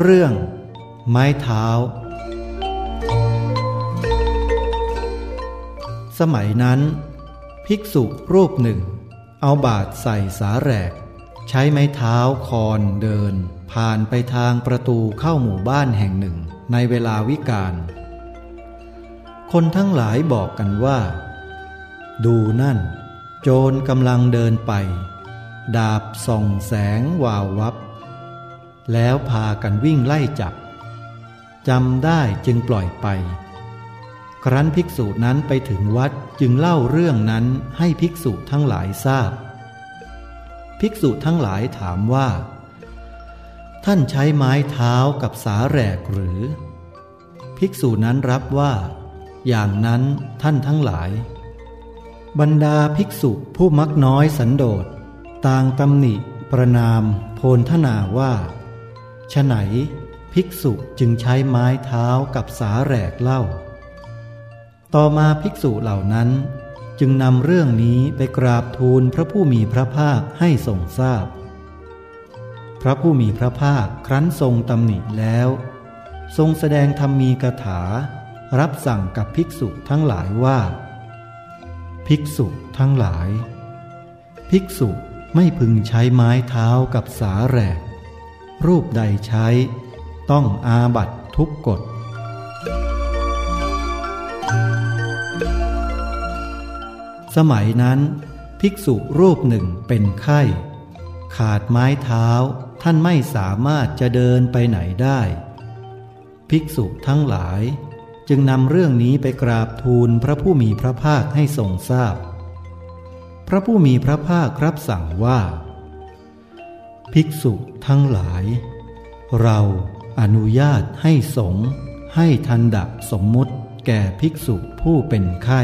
เรื่อง ไม้เท้า สมัยนั้น ภิกษุรูปหนึ่ง เอาบาทใส่สาแหรก ใช้ไม้เท้าคอนเดิน ผ่านไปทางประตูเข้าหมู่บ้านแห่งหนึ่งในเวลาวิกาลคนทั้งหลายบอกกันว่า ดูนั่น โจรกำลังเดินไป ดาบส่องแสงวาววับ แล้วพากันวิ่งไล่จับจำได้จึงปล่อยไป ครั้นภิกษุนั้นไปถึงวัดจึงเล่าเรื่องนั้นให้ภิกษุทั้งหลายทราบ ภิกษุทั้งหลายถามว่า ท่านใช้ไม้เท้ากับสาแหรกหรือ ภิกษุนั้นรับว่า อย่างนั้นท่านทั้งหลาย บรรดาภิกษุผู้มักน้อยสันโดษต่างตำหนิประนามโพลทนาว่า ฉไหนภิกษุจึงใช้ไม้เท้ากับสาแหรกเล่า ต่อมาภิกษุเหล่านั้น จึงนำเรื่องนี้ไปกราบทูลพระผู้มีพระภาคให้ทรงทราบพพระผู้มีพระภาคครั้นทรงตำหนิแล้ว ทรงแสดงธรรมีกถา รับสั่งกับภิกษุทั้งหลายว่า ภิกษุทั้งหลาย ภิกษุไม่พึงใช้ไม้เท้ากับสาแหรก รูปใดใช้ ต้องอาบัตทุกกฎ สมัยนั้น ภิกษุรูปหนึ่งเป็นไข้ ขาดไม้เท้าท่านไม่สามารถจะเดินไปไหนได้ ภิกษุทั้งหลายจึงนำเรื่องนี้ไปกราบทูลพระผู้มีพระภาคให้ทรงทราบพพระผู้มีพระภาครับสั่งว่า ภิกษุทั้งหลาย เราอนุญาตให้สงฆ์ให้ทันดะสมมุติแก่ภิกษุผู้เป็นไข้